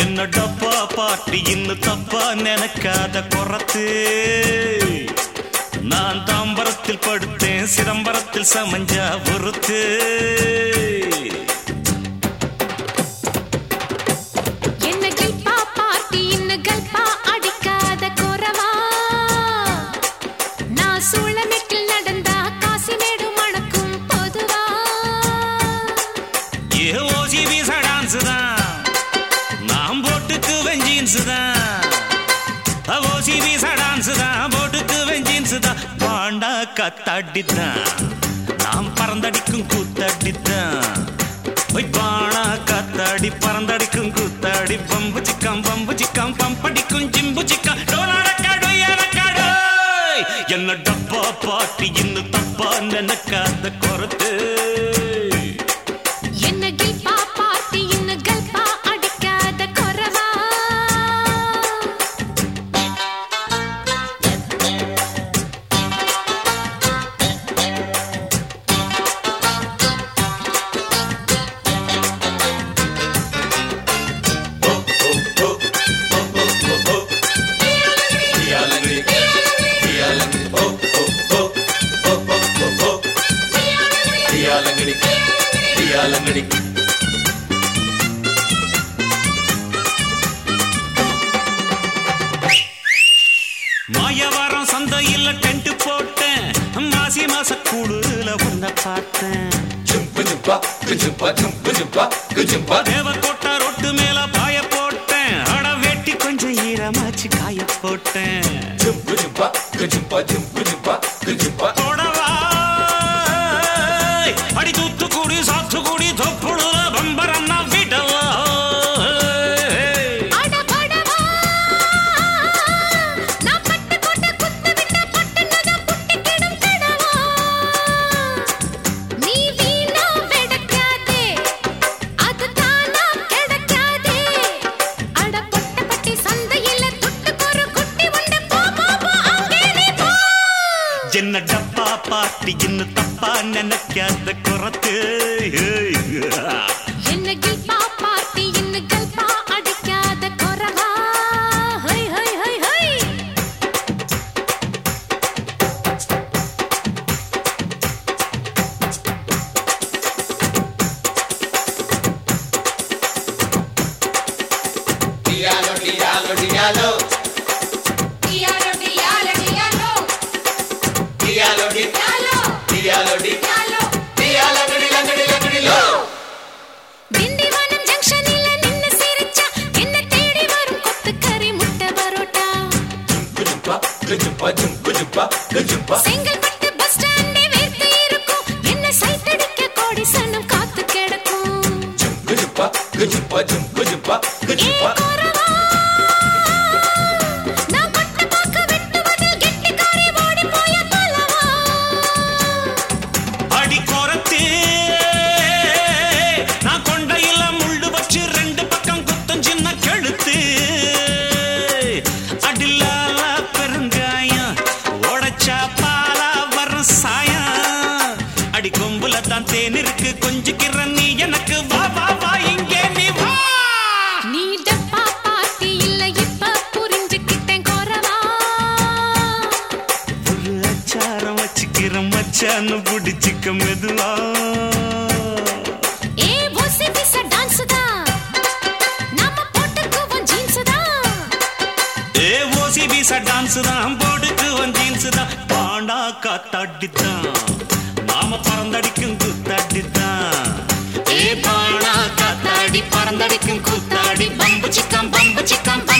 என்ன டப்பா பாட்டி இன்னும் தப்பா நினைக்காத குறத்து நான் தாம்பரத்தில் படுத்தேன் சிதம்பரத்தில் சமஞ்சா பொறுத்து ஓசி வீசா டான்ஸ் தான் போட்டுக்கு வெஞ்சீன்ஸ் தான். பாண்டா கத்தாடித்தான் நாம் பறந்தடிக்கும் கூத்தாடித்தான். போய் பாணா காத்தாடி பறந்தடிக்கும் கூத்தாடி பம்பு சிக்கம் பம்பு சிக்கம் பம்படிக்கும் ஜிம்பு சிக்கம். டோலாடக்காடு ஏறக்காடு என்ன டப்பா பாட்டி இன்னும் தப்பா நினைக்காத குறத்து மாச கூடுல உன்னை பார்த்தேன். தேவக்கோட்டை ரொட்டு மேல பாய போட்டேன். அட வெட்டி கொஞ்சம் ஈரமாச்சு காய போட்டேன். தொடவா அடி டப்பா பாட்டி இன்னும் தப்பா நினைக்காத குறத்து diallo. Diallo. திண்டிவனம் ஜங்ஷனில நின்னு சிரிச்சா என்ன தேடி வரும் கொத்துக்கறி முட்டை பரோட்டா செங்கல்பட்டு பஸ் தான் தேன் இருக்கு. கொஞ்சிக்கிற நீ எனக்கு வா வா வா இங்கே நீ வா. நீ டப்பா பார்ட்டி இல்ல இப்ப புரிஞ்சுக்கிட்டேன் குறவா ஒரு அச்சாரம் வச்சுக்கிற மச்சான்னு பிடிச்சிக்க மெதுவா. ஏ ஓசி பிச டான்ஸ் தான் போடுக்கு வந்து ஜீன்ஸ் தான் Panda காத்தாடித்தான் bamba chicka bamba chicka bamba.